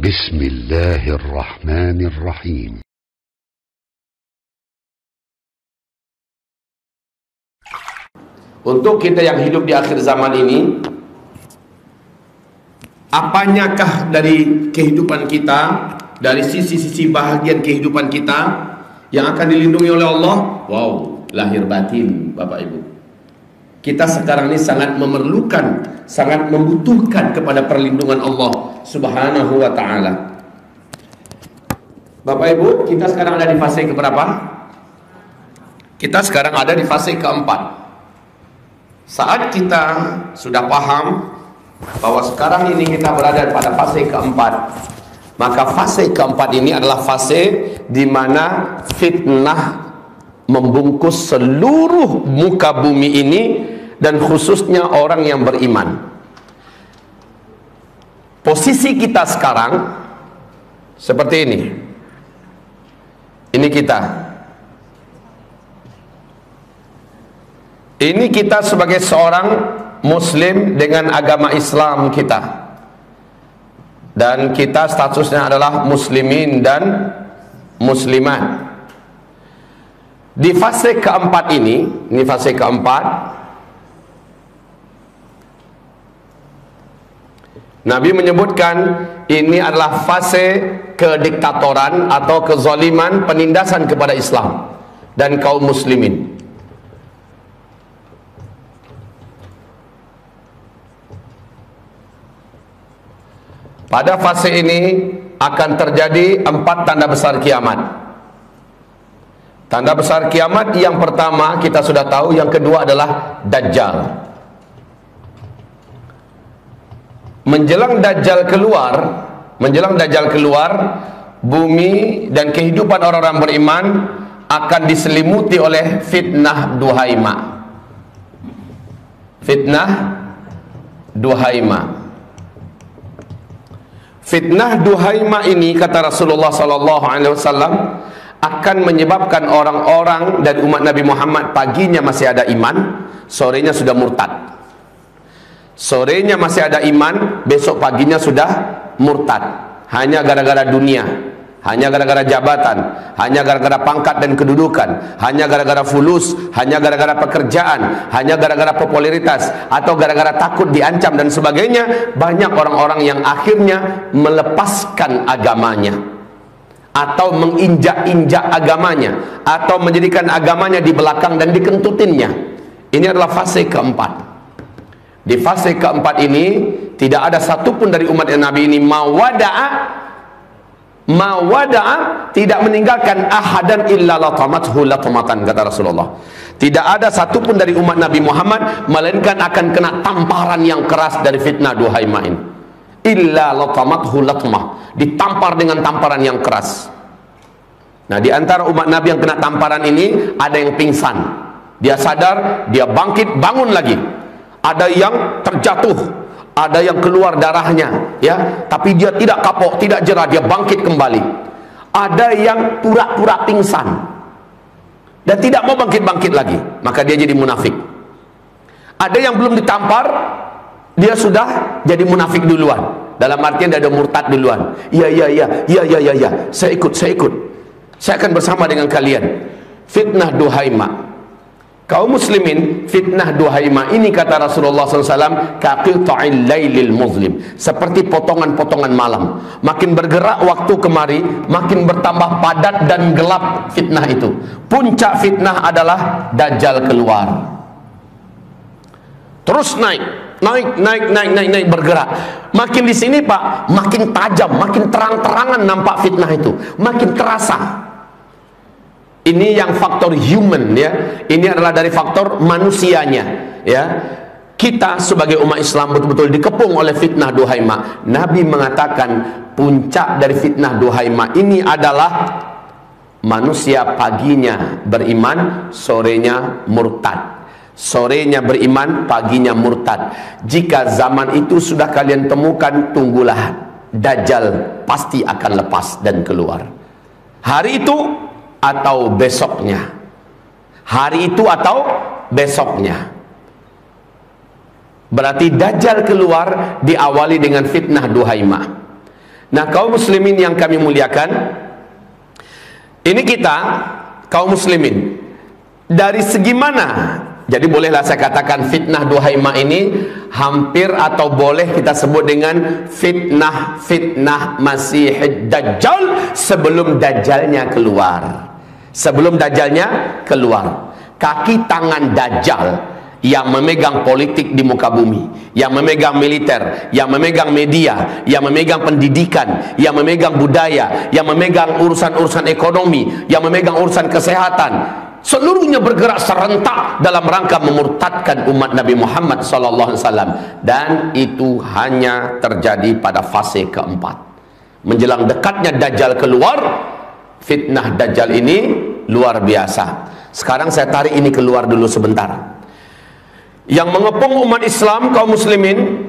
بسم الله الرحمن الرحيم Untuk kita yang hidup di akhir zaman ini Apanyakah dari kehidupan kita Dari sisi-sisi bahagian kehidupan kita Yang akan dilindungi oleh Allah Wow, lahir batin Bapak Ibu Kita sekarang ini sangat memerlukan Sangat membutuhkan kepada perlindungan Allah Subhanahu wa ta'ala Bapak Ibu, kita sekarang ada di fase keberapa? Kita sekarang ada di fase keempat saat kita sudah paham bahwa sekarang ini kita berada pada fase keempat, maka fase keempat ini adalah fase di mana fitnah membungkus seluruh muka bumi ini dan khususnya orang yang beriman. Posisi kita sekarang seperti ini. Ini kita. Ini kita sebagai seorang muslim dengan agama Islam kita. Dan kita statusnya adalah muslimin dan muslimat. Di fase keempat ini, ini fase keempat, Nabi menyebutkan ini adalah fase kediktatoran atau kezaliman penindasan kepada Islam dan kaum muslimin. Pada fase ini akan terjadi empat tanda besar kiamat. Tanda besar kiamat yang pertama kita sudah tahu, yang kedua adalah Dajjal. Menjelang Dajjal keluar, menjelang Dajjal keluar, bumi dan kehidupan orang-orang beriman akan diselimuti oleh fitnah duhaima. Fitnah duhaima. Fitnah duhaima ini kata Rasulullah sallallahu alaihi wasallam akan menyebabkan orang-orang dari umat Nabi Muhammad paginya masih ada iman, sorenya sudah murtad. Sorenya masih ada iman, besok paginya sudah murtad. Hanya gara-gara dunia hanya gara-gara jabatan, hanya gara-gara pangkat dan kedudukan, hanya gara-gara fulus, hanya gara-gara pekerjaan, hanya gara-gara popularitas atau gara-gara takut diancam dan sebagainya, banyak orang-orang yang akhirnya melepaskan agamanya atau menginjak-injak agamanya atau menjadikan agamanya di belakang dan dikentutinnya. Ini adalah fase keempat. Di fase keempat ini tidak ada satupun dari umat Nabi ini mawada'a mawada'a tidak meninggalkan ahadan illa latamathu latamatan kata Rasulullah. Tidak ada satupun dari umat Nabi Muhammad melainkan akan kena tamparan yang keras dari fitnah duhai ma'in. Illa latamathu latmah ditampar dengan tamparan yang keras. Nah di antara umat Nabi yang kena tamparan ini ada yang pingsan. Dia sadar dia bangkit bangun lagi ada yang terjatuh ada yang keluar darahnya ya. Tapi dia tidak kapok tidak jerah dia bangkit kembali. Ada yang pura-pura pingsan dan tidak mau bangkit-bangkit lagi maka dia jadi munafik. Ada yang belum ditampar dia sudah jadi munafik duluan. Dalam artian dia ada murtad duluan. Iya iya iya iya iya iya ya. saya ikut saya ikut. Saya akan bersama dengan kalian. Fitnah duhaima kaum muslimin fitnah duhaima ini kata Rasulullah SAW kaqita'il lailil muslim seperti potongan-potongan malam. Makin bergerak waktu kemari makin bertambah padat dan gelap fitnah itu. Puncak fitnah adalah dajjal keluar. Terus naik naik naik naik naik naik bergerak. Makin di sini Pak makin tajam makin terang-terangan nampak fitnah itu. Makin terasa ini yang faktor human ya. Ini adalah dari faktor manusianya ya. Kita sebagai umat Islam betul-betul dikepung oleh fitnah duhaima Nabi mengatakan puncak dari fitnah duhaima ini adalah manusia paginya beriman sorenya murtad. Sorenya beriman paginya murtad. Jika zaman itu sudah kalian temukan tunggulah. Dajjal pasti akan lepas dan keluar. Hari itu atau besoknya hari itu atau besoknya berarti Dajjal keluar diawali dengan fitnah duhaimah Nah, kaum muslimin yang kami muliakan, ini kita kaum muslimin dari segi mana? Jadi bolehlah saya katakan fitnah duhaima ini hampir atau boleh kita sebut dengan fitnah fitnah Masih Dajjal sebelum Dajjalnya keluar. Sebelum Dajjalnya keluar. Kaki tangan Dajjal yang memegang politik di muka bumi, yang memegang militer, yang memegang media, yang memegang pendidikan, yang memegang budaya, yang memegang urusan-urusan ekonomi, yang memegang urusan kesehatan, seluruhnya bergerak serentak dalam rangka memurtadkan umat Nabi Muhammad wasallam dan itu hanya terjadi pada fase keempat. Menjelang dekatnya dajjal keluar, fitnah dajjal ini luar biasa. Sekarang saya tarik ini keluar dulu sebentar. Yang mengepung umat Islam kaum muslimin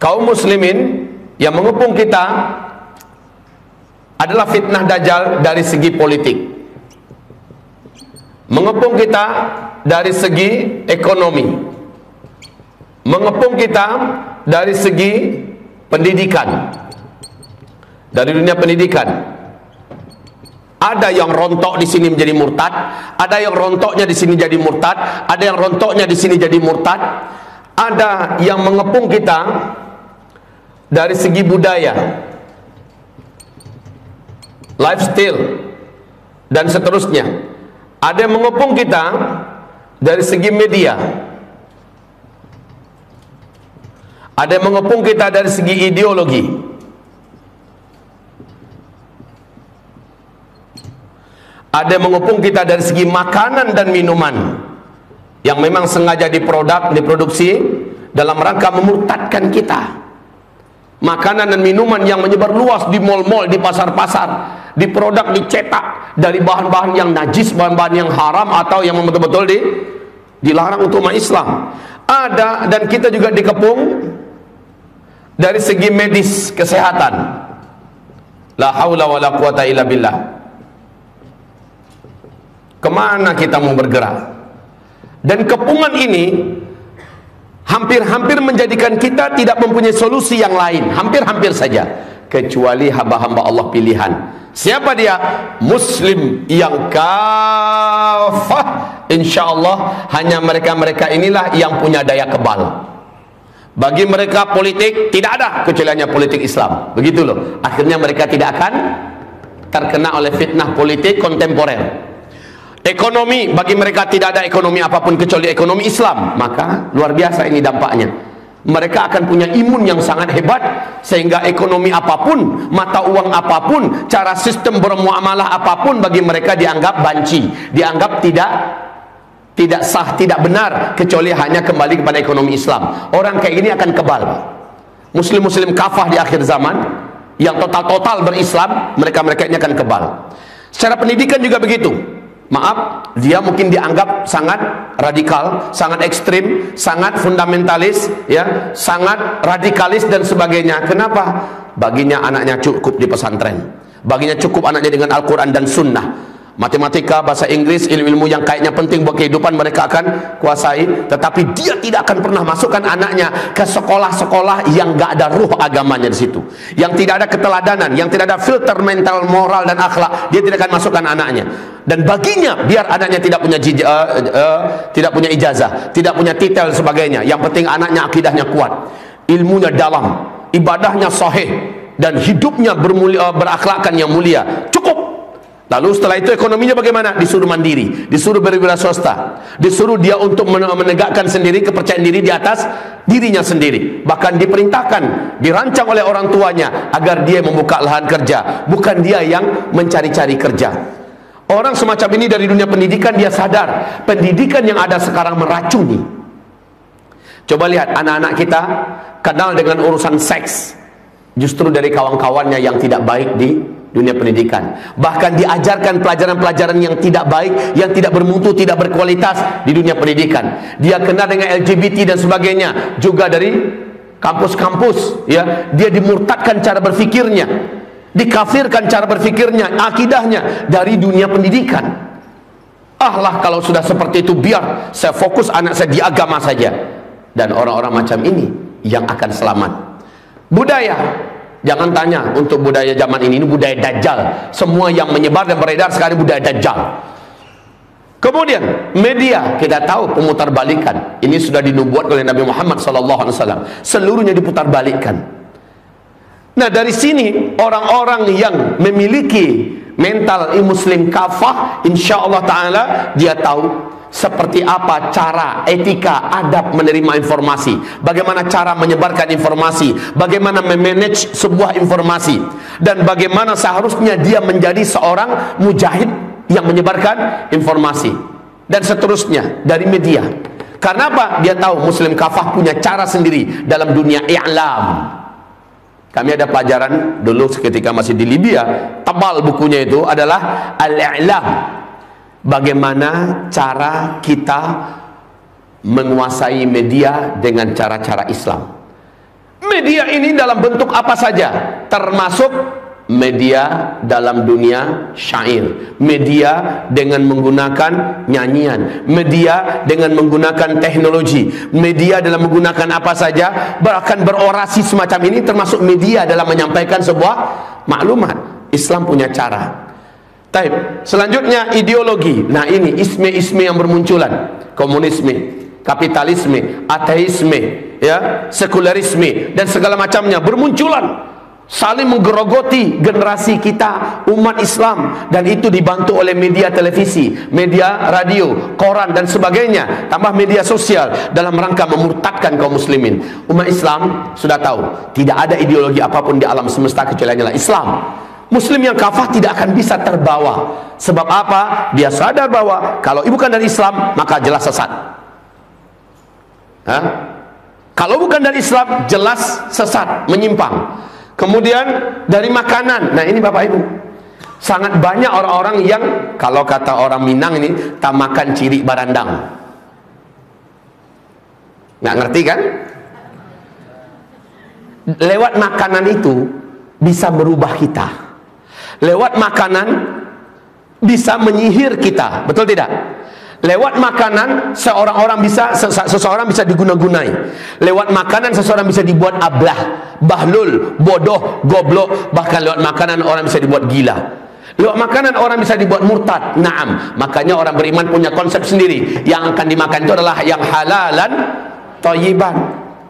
kaum muslimin yang mengepung kita adalah fitnah dajjal dari segi politik. Mengepung kita dari segi ekonomi. Mengepung kita dari segi pendidikan. Dari dunia pendidikan ada yang rontok di sini menjadi murtad, ada yang rontoknya di sini jadi murtad, ada yang rontoknya di sini jadi murtad. Ada yang mengepung kita dari segi budaya, lifestyle dan seterusnya. Ada yang mengepung kita dari segi media. Ada yang mengepung kita dari segi ideologi. Ada yang mengepung kita dari segi makanan dan minuman yang memang sengaja diproduk, diproduksi dalam rangka memurtadkan kita. Makanan dan minuman yang menyebar luas di mal-mal, di pasar-pasar diproduk, dicetak dari bahan-bahan yang najis, bahan-bahan yang haram atau yang betul-betul di, dilarang untuk umat Islam. Ada dan kita juga dikepung dari segi medis kesehatan. La haula wa la quwata illa billah Ke mana kita mau bergerak? Dan kepungan ini hampir-hampir menjadikan kita tidak mempunyai solusi yang lain. Hampir-hampir saja. Kecuali hamba-hamba Allah pilihan. Siapa dia? Muslim yang kafah. Insya Allah hanya mereka-mereka inilah yang punya daya kebal. Bagi mereka politik tidak ada kecuali politik Islam. Begitu loh. Akhirnya mereka tidak akan terkena oleh fitnah politik kontemporer. Ekonomi bagi mereka tidak ada ekonomi apa pun kecuali ekonomi Islam, maka luar biasa ini dampaknya. Mereka akan punya imun yang sangat hebat sehingga ekonomi apa pun, mata uang apa pun, cara sistem bermuamalah apa pun bagi mereka dianggap banci, dianggap tidak tidak sah, tidak benar kecuali hanya kembali kepada ekonomi Islam. Orang kayak ini akan kebal. Muslim-muslim kafah di akhir zaman yang total-total berislam, mereka-mereka ini akan kebal. Secara pendidikan juga begitu maaf dia mungkin dianggap sangat radikal sangat ekstrim sangat fundamentalis ya sangat radikalis dan sebagainya. Kenapa? Baginya anaknya cukup di pesantren. Baginya cukup anaknya dengan Al-Quran dan Sunnah matematika, bahasa Inggris, ilmu-ilmu yang kayaknya penting buat kehidupan mereka akan kuasai. Tetapi dia tidak akan pernah masukkan anaknya ke sekolah-sekolah yang gak ada ruh agamanya di situ. Yang tidak ada keteladanan, yang tidak ada filter mental, moral dan akhlak dia tidak akan masukkan anaknya. Dan baginya biar anaknya tidak punya uh, uh, tidak punya ijazah tidak punya titel sebagainya. Yang penting anaknya akidahnya kuat ilmunya dalam ibadahnya sahih dan hidupnya bermulia, berakhlakkan yang mulia Lalu setelah itu ekonominya bagaimana? Disuruh mandiri, disuruh berwira swasta, disuruh dia untuk menegakkan sendiri kepercayaan diri di atas dirinya sendiri. Bahkan diperintahkan, dirancang oleh orang tuanya agar dia membuka lahan kerja, bukan dia yang mencari-cari kerja. Orang semacam ini dari dunia pendidikan dia sadar, pendidikan yang ada sekarang meracuni. Coba lihat anak-anak kita kenal dengan urusan seks justru dari kawan-kawannya yang tidak baik di dunia pendidikan. Bahkan diajarkan pelajaran-pelajaran yang tidak baik yang tidak bermutu tidak berkualitas di dunia pendidikan. Dia kenal dengan LGBT dan sebagainya juga dari kampus-kampus ya. Dia dimurtadkan cara berfikirnya dikafirkan cara berfikirnya akidahnya dari dunia pendidikan. Ah lah kalau sudah seperti itu biar saya fokus anak saya di agama saja. Dan orang-orang macam ini yang akan selamat. Budaya Jangan tanya untuk budaya zaman ini, ini budaya dajjal. Semua yang menyebar dan beredar sekarang budaya dajjal. Kemudian media kita tahu pemutar balikan. Ini sudah dinubuat oleh Nabi Muhammad wasallam. Seluruhnya diputar balikan. Nah, dari sini orang-orang yang memiliki mental muslim kafah, insya-Allah taala dia tahu seperti apa cara etika adab menerima informasi? Bagaimana cara menyebarkan informasi? Bagaimana memanage sebuah informasi? Dan bagaimana seharusnya dia menjadi seorang mujahid yang menyebarkan informasi? Dan seterusnya dari media. Karena apa? dia tahu muslim kafah punya cara sendiri dalam dunia i'lam. Kami ada pelajaran dulu ketika masih di Libya. Tebal bukunya itu adalah al-i'lam bagaimana cara kita menguasai media dengan cara-cara Islam. Media ini dalam bentuk apa saja, termasuk media dalam dunia syair, media dengan menggunakan nyanyian, media dengan menggunakan teknologi, media dalam menggunakan apa saja, bahkan berorasi semacam ini termasuk media dalam menyampaikan sebuah maklumat. Islam punya cara. Taib. Selanjutnya ideologi. Nah ini isme-isme yang bermunculan. Komunisme, kapitalisme, ateisme, ya, sekularisme dan segala macamnya bermunculan saling menggerogoti generasi kita umat Islam dan itu dibantu oleh media televisi, media radio, koran dan sebagainya, tambah media sosial dalam rangka memurtadkan kaum muslimin. Umat Islam sudah tahu, tidak ada ideologi apa pun di alam semesta kecuali adalah Islam. Muslim yang kafah tidak akan bisa terbawa. Sebab apa? Dia sadar bahwa kalau bukan dari Islam, maka jelas sesat. Hah? Kalau bukan dari Islam, jelas sesat, menyimpang. Kemudian dari makanan. Nah, ini Bapak Ibu. Sangat banyak orang-orang yang kalau kata orang Minang ini tak makan ciri barandang. Nggak ngerti kan? Lewat makanan itu bisa merubah kita lewat makanan bisa menyihir kita betul tidak? Lewat makanan seorang orang bisa seseorang bisa diguna-gunai. Lewat makanan seseorang bisa dibuat ablah bahlul bodoh goblok. Bahkan lewat makanan orang bisa dibuat gila. Lewat makanan orang bisa dibuat murtad naam. Makanya orang beriman punya konsep sendiri. Yang akan dimakan itu adalah yang halalan toyiban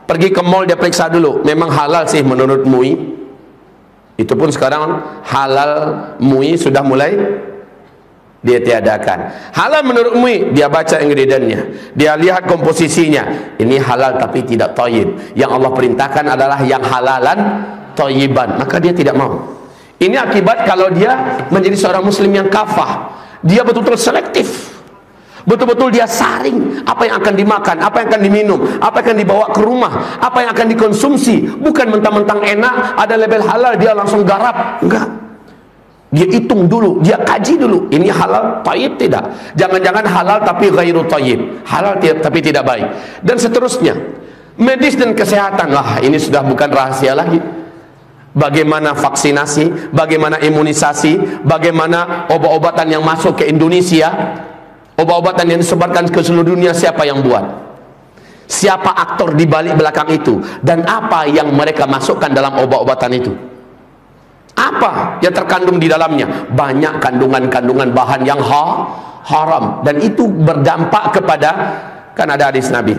pergi ke mall dia periksa dulu. Memang halal sih menurut MUI itu pun sekarang halal mui sudah mulai dia tiadakan. Halal menurut mui dia baca ingredientnya, dia lihat komposisinya. Ini halal tapi tidak toyib. Yang Allah perintahkan adalah yang halalan toyiban. Maka dia tidak mau. Ini akibat kalau dia menjadi seorang muslim yang kafah. Dia betul-betul selektif. Betul-betul dia saring apa yang akan dimakan, apa yang akan diminum, apa yang akan dibawa ke rumah, apa yang akan dikonsumsi. Bukan mentang-mentang enak, ada label halal dia langsung garap. Enggak. Dia hitung dulu, dia kaji dulu. Ini halal, taib tidak. Jangan-jangan halal tapi ghairu taib. Halal tapi tidak baik. Dan seterusnya. Medis dan kesehatan lah, ini sudah bukan rahasia lagi. Bagaimana vaksinasi, bagaimana imunisasi, bagaimana obat-obatan yang masuk ke Indonesia Obat-obatan yang disebarkan ke seluruh dunia siapa yang buat? Siapa aktor di balik belakang itu dan apa yang mereka masukkan dalam obat-obatan itu? Apa yang terkandung di dalamnya? Banyak kandungan-kandungan bahan yang ha, haram dan itu berdampak kepada kan ada hadis Nabi.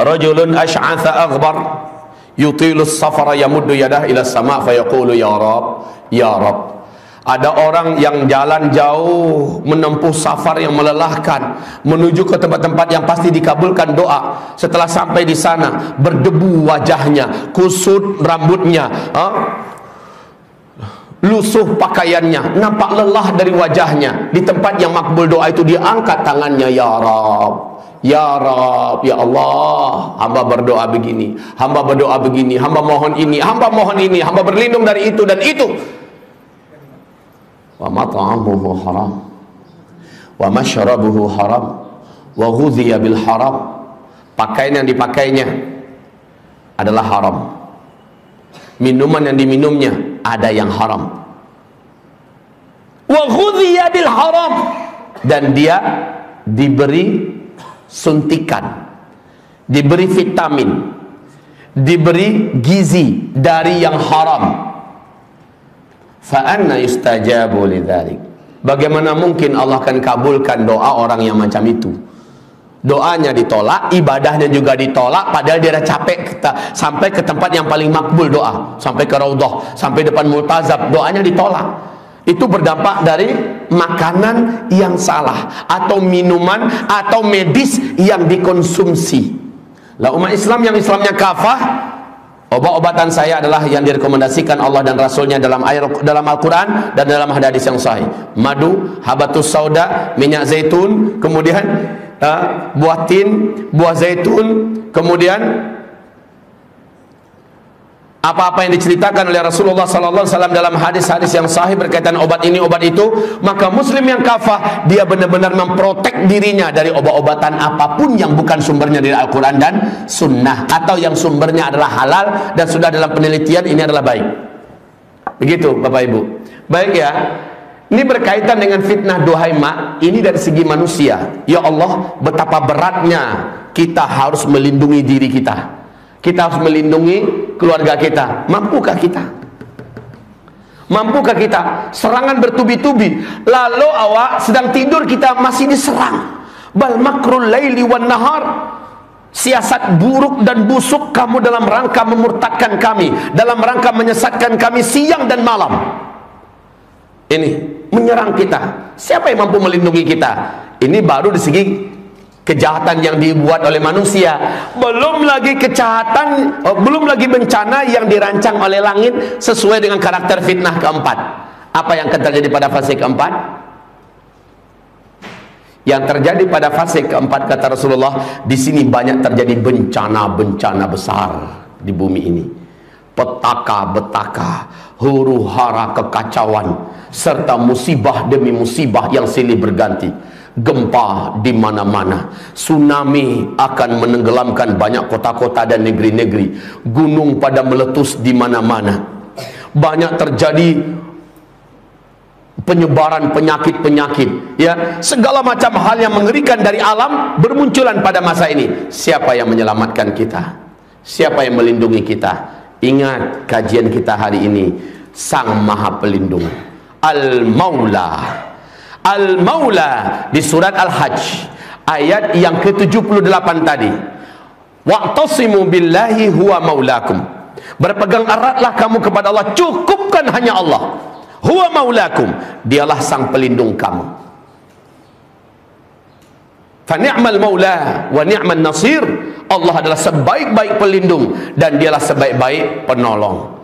Rajulun ash'atha aghbar yutilus safara yamuddu yadah ila sama' fa yaqulu ya rab ya rab ada orang yang jalan jauh menempuh safar yang melelahkan menuju ke tempat-tempat yang pasti dikabulkan doa. Setelah sampai di sana berdebu wajahnya, kusut rambutnya, ha? lusuh pakaiannya, nampak lelah dari wajahnya. Di tempat yang makbul doa itu dia angkat tangannya, ya Rab. Ya Rab, Ya Allah, hamba berdoa begini, hamba berdoa begini, hamba mohon ini, hamba mohon ini, hamba berlindung dari itu dan itu wa mat'amuhu haram wa mashrabuhu haram wa ghudhiya bil haram pakaian yang dipakainya adalah haram. Minuman yang diminumnya ada yang haram. Wa ghudhiya bil haram. Dan dia diberi suntikan diberi vitamin diberi gizi dari yang haram fa anna yustajabu lidzalik bagaimana mungkin Allah akan kabulkan doa orang yang macam itu? Doanya ditolak, ibadahnya juga ditolak padahal dia capek kita sampai ke tempat yang paling makbul doa. Sampai ke raudhah, sampai depan multazab doanya ditolak. Itu berdampak dari makanan yang salah atau minuman atau medis yang dikonsumsi. Lah umat Islam yang Islamnya kafah Obat-obatan saya adalah yang direkomendasikan Allah dan Rasulnya dalam ayat dalam Al-Quran dan dalam hadis yang sahih. Madu, habatus sauda, minyak zaitun, kemudian uh, buah tin, buah zaitun, kemudian apa-apa yang diceritakan oleh Rasulullah sallallahu alaihi wasallam dalam hadis-hadis yang sahih berkaitan obat ini obat itu maka muslim yang kafah dia benar-benar memprotek dirinya dari obat-obatan apa pun yang bukan sumbernya dari Al-Qur'an dan sunnah atau yang sumbernya adalah halal dan sudah dalam penelitian ini adalah baik. Begitu Bapak Ibu. Baik ya ini berkaitan dengan fitnah duhai mak ini dari segi manusia. Ya Allah betapa beratnya kita harus melindungi diri kita kita harus melindungi keluarga kita. Mampukah kita? Mampukah kita? Serangan bertubi-tubi. Lalu awak sedang tidur kita masih diserang. Bal makrul laili wan nahar. Siasat buruk dan busuk kamu dalam rangka memurtadkan kami, dalam rangka menyesatkan kami siang dan malam. Ini menyerang kita. Siapa yang mampu melindungi kita? Ini baru di segi kejahatan yang dibuat oleh manusia. Belum lagi kejahatan oh, belum lagi bencana yang dirancang oleh langit sesuai dengan karakter fitnah keempat. Apa yang terjadi pada fase keempat? Yang terjadi pada fase keempat kata Rasulullah di sini banyak terjadi bencana-bencana besar di bumi ini. Petaka-betaka huru hara kekacauan serta musibah demi musibah yang silih berganti gempa di mana-mana. Tsunami akan menenggelamkan banyak kota-kota dan negeri-negeri. Gunung pada meletus di mana-mana. Banyak terjadi penyebaran penyakit-penyakit ya. Segala macam hal yang mengerikan dari alam bermunculan pada masa ini. Siapa yang menyelamatkan kita? Siapa yang melindungi kita? Ingat kajian kita hari ini. Sang maha pelindung al-maula Al-Maula di surat Al-Hajj ayat yang ke-78 tadi. Wa'tasimu billahi huwa maulakum. Berpegang eratlah kamu kepada Allah, cukupkan hanya Allah. Huwa maulakum, dialah sang pelindung kamu. Fa ni'mal maula wa ni'man nasir. Allah adalah sebaik-baik pelindung dan dialah sebaik-baik penolong.